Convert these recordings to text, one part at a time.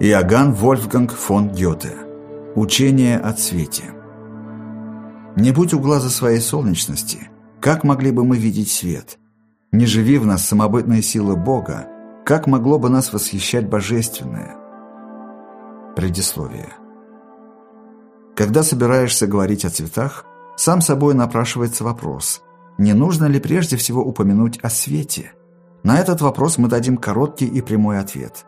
Иоганн Вольфганг фон Гёте. Учение о цвете. Не будь у глаза своей солнечности, как могли бы мы видеть свет? Не живи в нас самобытная сила Бога, как могло бы нас восхищать божественное? Предисловие. Когда собираешься говорить о цветах, сам собой напрашивается вопрос, не нужно ли прежде всего упомянуть о свете? На этот вопрос мы дадим короткий и прямой ответ –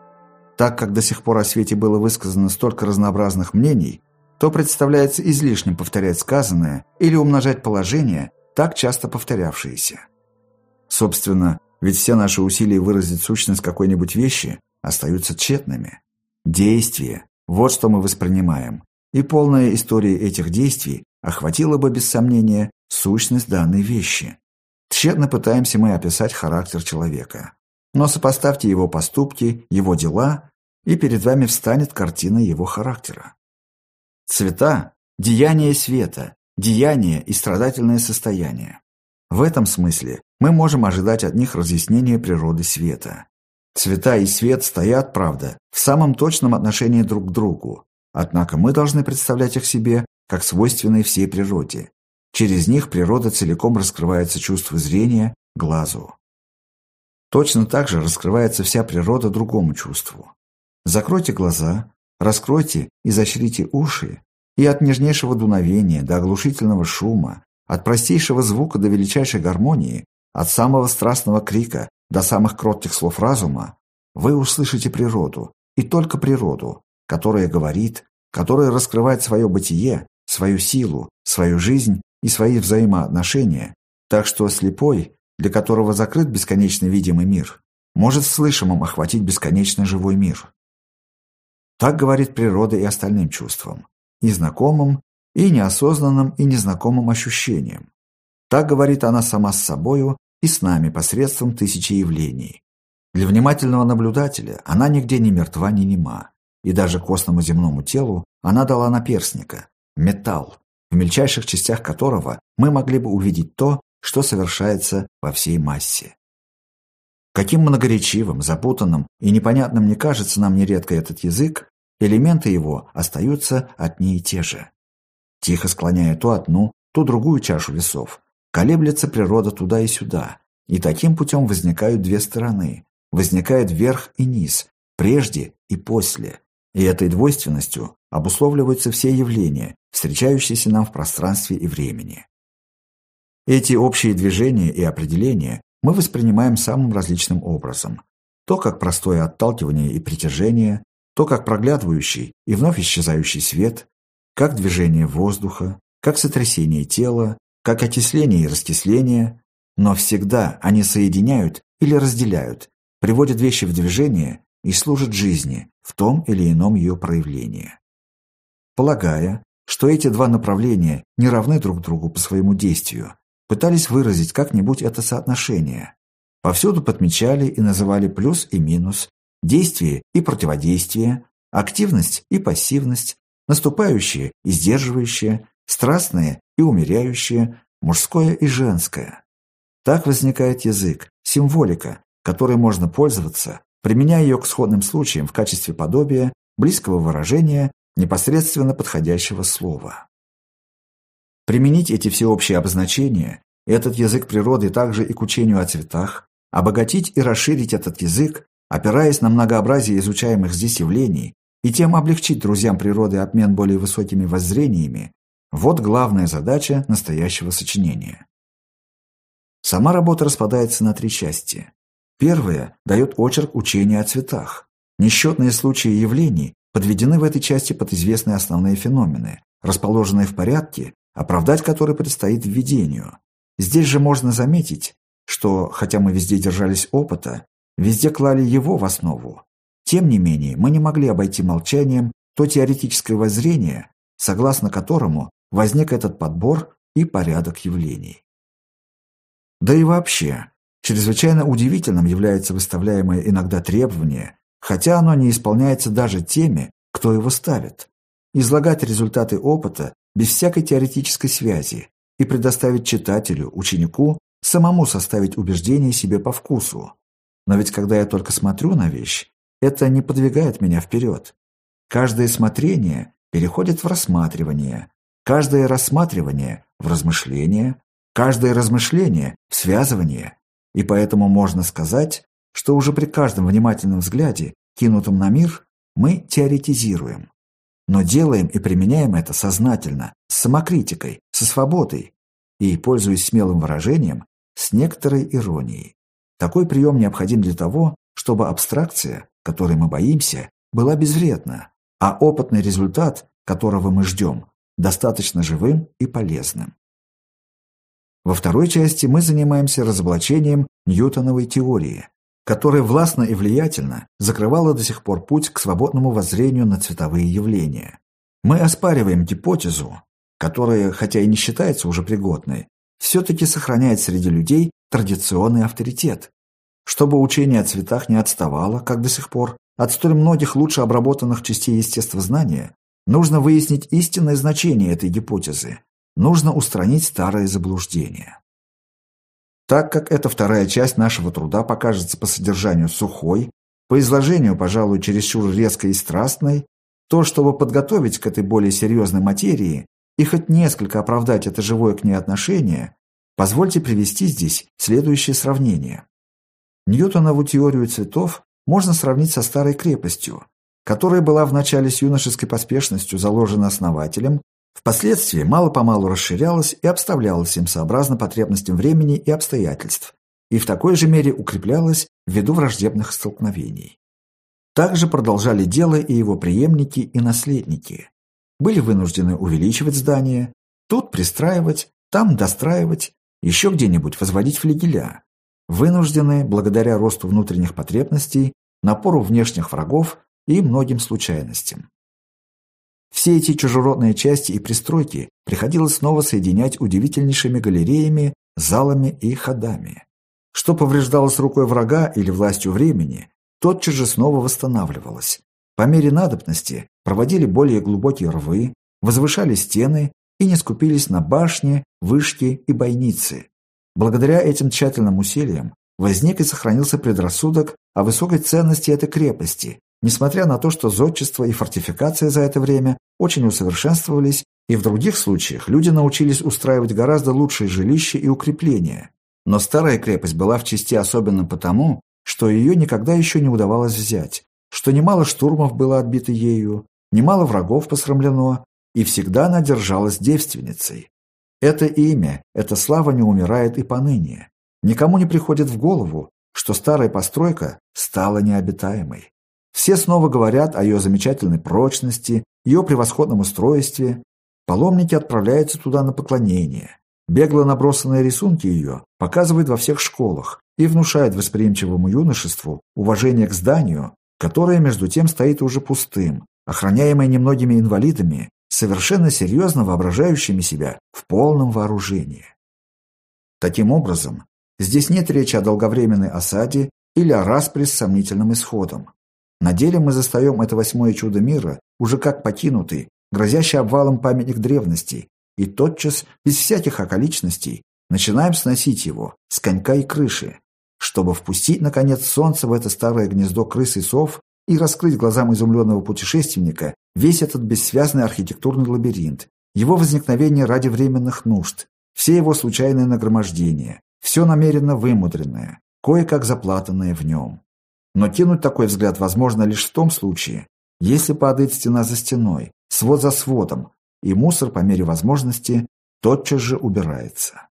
так как до сих пор о свете было высказано столько разнообразных мнений, то представляется излишним повторять сказанное или умножать положения, так часто повторявшиеся. Собственно, ведь все наши усилия выразить сущность какой-нибудь вещи остаются тщетными. Действие – вот что мы воспринимаем, и полная история этих действий охватила бы, без сомнения, сущность данной вещи. Тщетно пытаемся мы описать характер человека. Но сопоставьте его поступки, его дела, и перед вами встанет картина его характера. Цвета – деяние света, деяние и страдательное состояние. В этом смысле мы можем ожидать от них разъяснения природы света. Цвета и свет стоят, правда, в самом точном отношении друг к другу, однако мы должны представлять их себе как свойственные всей природе. Через них природа целиком раскрывается чувству зрения, глазу. Точно так же раскрывается вся природа другому чувству. Закройте глаза, раскройте и защрите уши, и от нежнейшего дуновения до оглушительного шума, от простейшего звука до величайшей гармонии, от самого страстного крика до самых кротких слов разума, вы услышите природу, и только природу, которая говорит, которая раскрывает свое бытие, свою силу, свою жизнь и свои взаимоотношения, так что слепой, для которого закрыт бесконечно видимый мир, может слышимым охватить бесконечно живой мир. Так говорит природа и остальным чувствам, и знакомым, и неосознанным, и незнакомым ощущениям. Так говорит она сама с собою и с нами посредством тысячи явлений. Для внимательного наблюдателя она нигде не мертва, ни нема, и даже костному земному телу она дала наперстника – металл, в мельчайших частях которого мы могли бы увидеть то, что совершается во всей массе. Каким многоречивым, запутанным и непонятным не кажется нам нередко этот язык, элементы его остаются одни и те же. Тихо склоняя то одну, то другую чашу весов, колеблется природа туда и сюда, и таким путем возникают две стороны, возникает верх и низ, прежде и после, и этой двойственностью обусловливаются все явления, встречающиеся нам в пространстве и времени. Эти общие движения и определения мы воспринимаем самым различным образом. То как простое отталкивание и притяжение, то как проглядывающий и вновь исчезающий свет, как движение воздуха, как сотрясение тела, как окисление и раскисление, но всегда они соединяют или разделяют, приводят вещи в движение и служат жизни в том или ином ее проявлении. Полагая, что эти два направления не равны друг другу по своему действию, пытались выразить как-нибудь это соотношение. Повсюду подмечали и называли плюс и минус, действие и противодействие, активность и пассивность, наступающее и сдерживающее, страстное и умеряющее, мужское и женское. Так возникает язык, символика, которой можно пользоваться, применяя ее к сходным случаям в качестве подобия, близкого выражения, непосредственно подходящего слова. Применить эти всеобщие обозначения, этот язык природы также и к учению о цветах, обогатить и расширить этот язык, опираясь на многообразие изучаемых здесь явлений и тем облегчить друзьям природы обмен более высокими воззрениями, вот главная задача настоящего сочинения. Сама работа распадается на три части. Первая дает очерк учения о цветах. Несчетные случаи явлений подведены в этой части под известные основные феномены, расположенные в порядке, оправдать который предстоит введению. Здесь же можно заметить, что, хотя мы везде держались опыта, Везде клали его в основу. Тем не менее, мы не могли обойти молчанием то теоретическое воззрение, согласно которому возник этот подбор и порядок явлений. Да и вообще, чрезвычайно удивительным является выставляемое иногда требование, хотя оно не исполняется даже теми, кто его ставит. Излагать результаты опыта без всякой теоретической связи и предоставить читателю, ученику, самому составить убеждение себе по вкусу. Но ведь когда я только смотрю на вещь, это не подвигает меня вперед, Каждое смотрение переходит в рассматривание, каждое рассматривание – в размышление, каждое размышление – в связывание. И поэтому можно сказать, что уже при каждом внимательном взгляде, кинутом на мир, мы теоретизируем. Но делаем и применяем это сознательно, с самокритикой, со свободой и, пользуясь смелым выражением, с некоторой иронией. Такой прием необходим для того, чтобы абстракция, которой мы боимся, была безвредна, а опытный результат, которого мы ждем, достаточно живым и полезным. Во второй части мы занимаемся разоблачением Ньютоновой теории, которая властно и влиятельно закрывала до сих пор путь к свободному воззрению на цветовые явления. Мы оспариваем гипотезу, которая, хотя и не считается уже пригодной, все-таки сохраняет среди людей традиционный авторитет. Чтобы учение о цветах не отставало, как до сих пор, от столь многих лучше обработанных частей естествознания, нужно выяснить истинное значение этой гипотезы, нужно устранить старые заблуждения. Так как эта вторая часть нашего труда покажется по содержанию сухой, по изложению, пожалуй, чересчур резкой и страстной, то, чтобы подготовить к этой более серьезной материи и хоть несколько оправдать это живое к ней отношение, позвольте привести здесь следующее сравнение. Ньютонову теорию цветов можно сравнить со старой крепостью, которая была вначале с юношеской поспешностью заложена основателем Впоследствии мало-помалу расширялась и обставлялась им сообразно потребностям времени и обстоятельств, и в такой же мере укреплялась ввиду враждебных столкновений. Также продолжали дело и его преемники и наследники. Были вынуждены увеличивать здание, тут пристраивать, там достраивать, еще где-нибудь возводить флигеля. Вынуждены, благодаря росту внутренних потребностей, напору внешних врагов и многим случайностям. Все эти чужеродные части и пристройки приходилось снова соединять удивительнейшими галереями, залами и ходами. Что повреждалось рукой врага или властью времени, тотчас же снова восстанавливалось. По мере надобности проводили более глубокие рвы, возвышали стены и не скупились на башни, вышки и бойницы. Благодаря этим тщательным усилиям возник и сохранился предрассудок о высокой ценности этой крепости, несмотря на то, что зодчество и фортификация за это время очень усовершенствовались, и в других случаях люди научились устраивать гораздо лучшие жилища и укрепления. Но старая крепость была в части особенно потому, что ее никогда еще не удавалось взять, что немало штурмов было отбито ею, немало врагов посрамлено, и всегда она держалась девственницей. Это имя, эта слава не умирает и поныне. Никому не приходит в голову, что старая постройка стала необитаемой. Все снова говорят о ее замечательной прочности, ее превосходном устройстве. Паломники отправляются туда на поклонение. Бегло набросанные рисунки ее показывают во всех школах и внушают восприимчивому юношеству уважение к зданию, которое между тем стоит уже пустым, охраняемое немногими инвалидами, совершенно серьезно воображающими себя в полном вооружении. Таким образом, здесь нет речи о долговременной осаде или о распре с сомнительным исходом. На деле мы застаем это восьмое чудо мира уже как покинутый, грозящий обвалом памятник древности, и тотчас, без всяких околичностей, начинаем сносить его с конька и крыши, чтобы впустить, наконец, солнце в это старое гнездо крыс и сов и раскрыть глазам изумленного путешественника весь этот бессвязный архитектурный лабиринт, его возникновение ради временных нужд, все его случайные нагромождения, все намеренно вымудренное, кое-как заплатанное в нем. Но кинуть такой взгляд возможно лишь в том случае, если падает стена за стеной, свод за сводом, и мусор по мере возможности тотчас же убирается.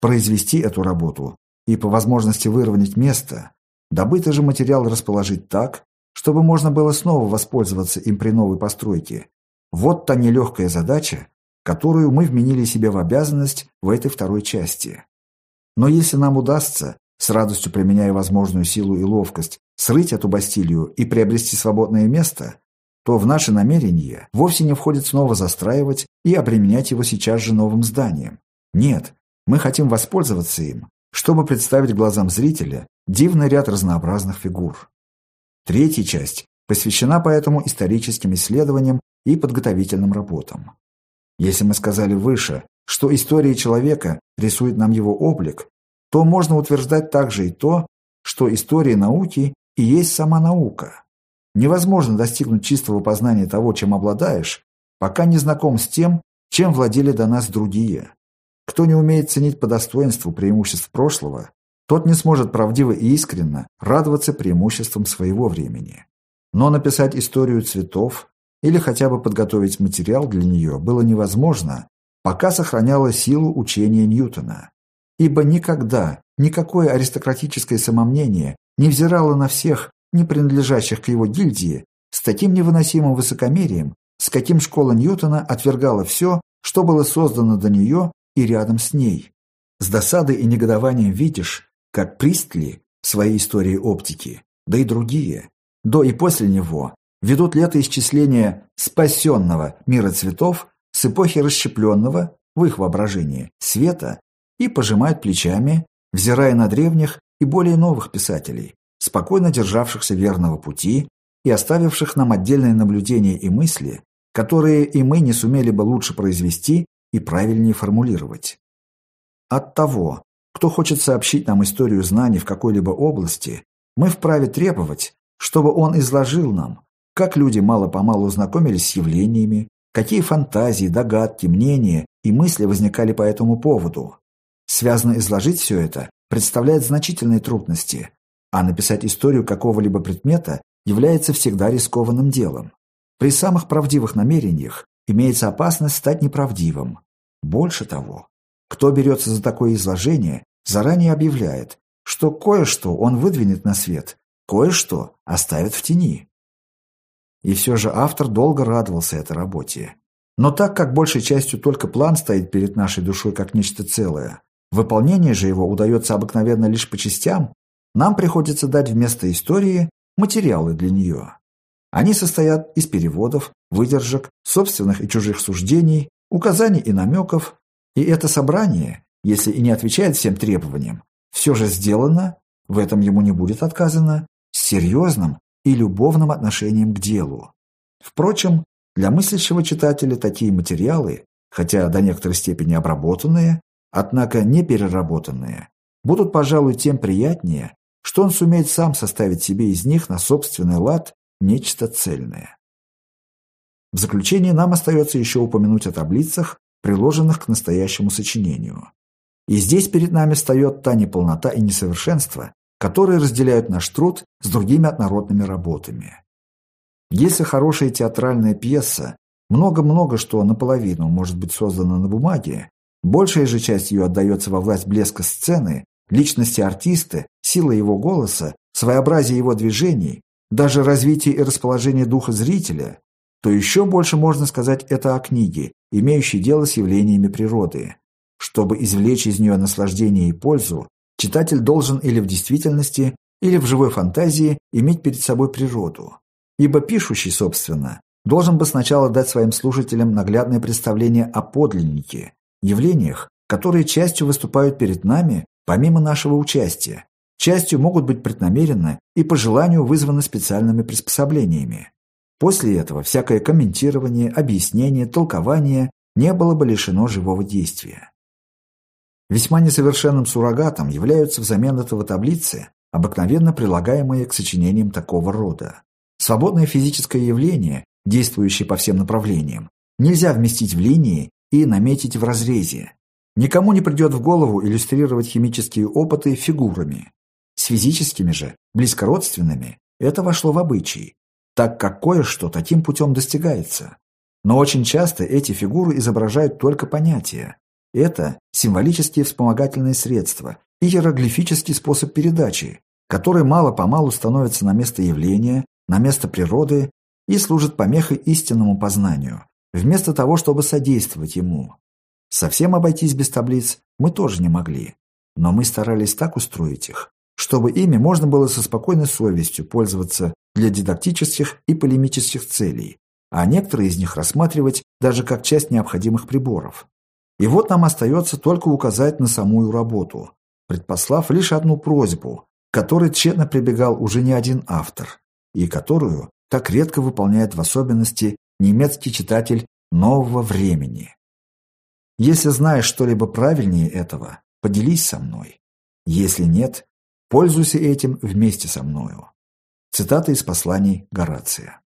Произвести эту работу и по возможности выровнять место, добытый же материал расположить так, чтобы можно было снова воспользоваться им при новой постройке. Вот та нелегкая задача, которую мы вменили себе в обязанность в этой второй части. Но если нам удастся с радостью применяя возможную силу и ловкость, срыть эту Бастилию и приобрести свободное место, то в наше намерение вовсе не входит снова застраивать и обременять его сейчас же новым зданием. Нет, мы хотим воспользоваться им, чтобы представить глазам зрителя дивный ряд разнообразных фигур. Третья часть посвящена поэтому историческим исследованиям и подготовительным работам. Если мы сказали выше, что история человека рисует нам его облик, то можно утверждать также и то, что история науки и есть сама наука. Невозможно достигнуть чистого познания того, чем обладаешь, пока не знаком с тем, чем владели до нас другие. Кто не умеет ценить по достоинству преимуществ прошлого, тот не сможет правдиво и искренно радоваться преимуществам своего времени. Но написать историю цветов или хотя бы подготовить материал для нее было невозможно, пока сохраняло силу учения Ньютона. Ибо никогда никакое аристократическое самомнение не взирало на всех, не принадлежащих к его гильдии, с таким невыносимым высокомерием, с каким школа Ньютона отвергала все, что было создано до нее и рядом с ней. С досадой и негодованием видишь, как Пристли в своей истории оптики, да и другие, до и после него, ведут летоисчисление спасенного мира цветов с эпохи расщепленного, в их воображении, света и пожимают плечами, взирая на древних и более новых писателей, спокойно державшихся верного пути и оставивших нам отдельные наблюдения и мысли, которые и мы не сумели бы лучше произвести и правильнее формулировать. От того, кто хочет сообщить нам историю знаний в какой-либо области, мы вправе требовать, чтобы он изложил нам, как люди мало-помалу знакомились с явлениями, какие фантазии, догадки, мнения и мысли возникали по этому поводу. Связано изложить все это представляет значительные трудности, а написать историю какого-либо предмета является всегда рискованным делом. При самых правдивых намерениях имеется опасность стать неправдивым. Больше того, кто берется за такое изложение, заранее объявляет, что кое-что он выдвинет на свет, кое-что оставит в тени. И все же автор долго радовался этой работе. Но так как большей частью только план стоит перед нашей душой как нечто целое, выполнение же его удается обыкновенно лишь по частям, нам приходится дать вместо истории материалы для нее. Они состоят из переводов, выдержек, собственных и чужих суждений, указаний и намеков, и это собрание, если и не отвечает всем требованиям, все же сделано, в этом ему не будет отказано, с серьезным и любовным отношением к делу. Впрочем, для мыслящего читателя такие материалы, хотя до некоторой степени обработанные, однако не переработанные, будут, пожалуй, тем приятнее, что он сумеет сам составить себе из них на собственный лад нечто цельное. В заключение нам остается еще упомянуть о таблицах, приложенных к настоящему сочинению. И здесь перед нами встает та неполнота и несовершенство, которые разделяют наш труд с другими однородными работами. Если хорошая театральная пьеса, много-много что наполовину может быть создано на бумаге, большая же часть ее отдается во власть блеска сцены, личности артиста, силы его голоса, своеобразия его движений, даже развития и расположения духа зрителя, то еще больше можно сказать это о книге, имеющей дело с явлениями природы. Чтобы извлечь из нее наслаждение и пользу, читатель должен или в действительности, или в живой фантазии иметь перед собой природу. Ибо пишущий, собственно, должен бы сначала дать своим слушателям наглядное представление о подлиннике, явлениях, которые частью выступают перед нами помимо нашего участия, частью могут быть преднамеренно и по желанию вызваны специальными приспособлениями. После этого всякое комментирование, объяснение, толкование не было бы лишено живого действия. Весьма несовершенным суррогатом являются взамен этого таблицы, обыкновенно прилагаемые к сочинениям такого рода. Свободное физическое явление, действующее по всем направлениям, нельзя вместить в линии и наметить в разрезе. Никому не придет в голову иллюстрировать химические опыты фигурами. С физическими же, близкородственными, это вошло в обычай, так как кое-что таким путем достигается. Но очень часто эти фигуры изображают только понятия. Это символические вспомогательные средства, иероглифический способ передачи, который мало-помалу становится на место явления, на место природы и служит помехой истинному познанию, вместо того, чтобы содействовать ему. Совсем обойтись без таблиц мы тоже не могли, но мы старались так устроить их, чтобы ими можно было со спокойной совестью пользоваться для дидактических и полемических целей, а некоторые из них рассматривать даже как часть необходимых приборов. И вот нам остается только указать на самую работу, предпослав лишь одну просьбу, которой тщетно прибегал уже не один автор, и которую так редко выполняет в особенности немецкий читатель нового времени. Если знаешь что-либо правильнее этого, поделись со мной. Если нет, пользуйся этим вместе со мною. Цитата из посланий Горация.